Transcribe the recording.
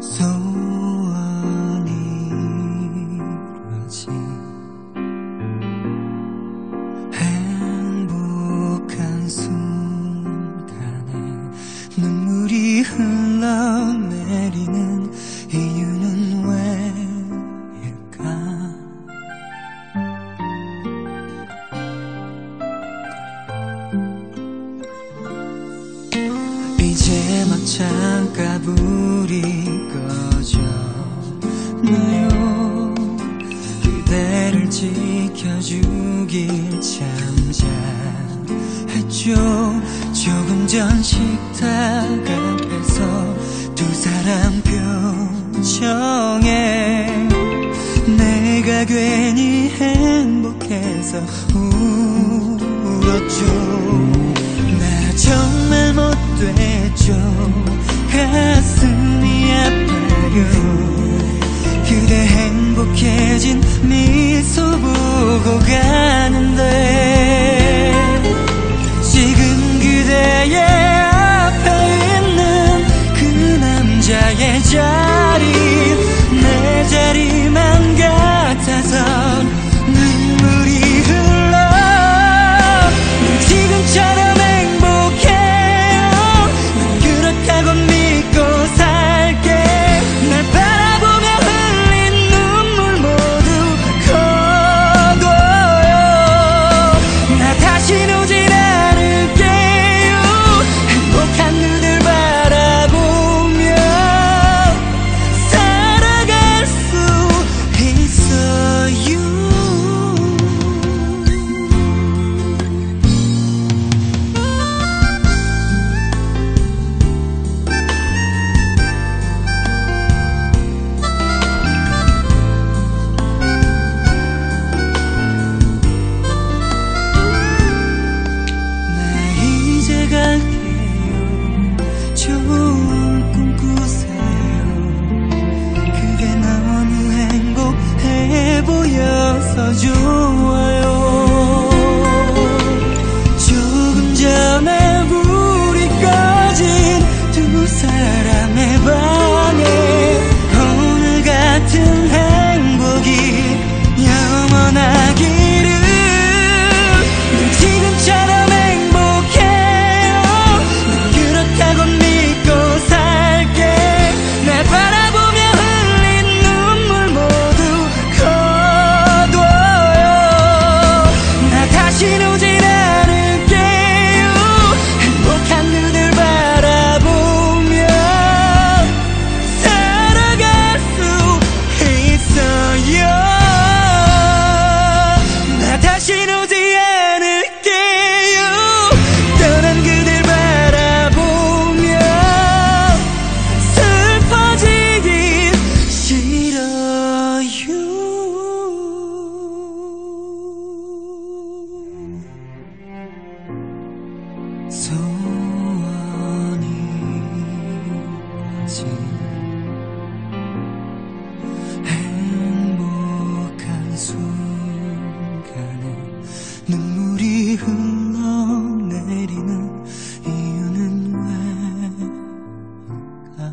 소원이라지 행복한 순간에 눈물이 흘러내리는 이유는 왜일까? 이제 막 잠깐 우리 않나요? 그대를 지켜주길 참 잘했죠. 조금 전 식탁 앞에서 두 사람 표정에 내가 괜히 행복해서 울었죠. 나 정말 못됐죠. 가슴이 아파요. こが 안아줘 눈물이 흘러내리는 이유는 왜일까?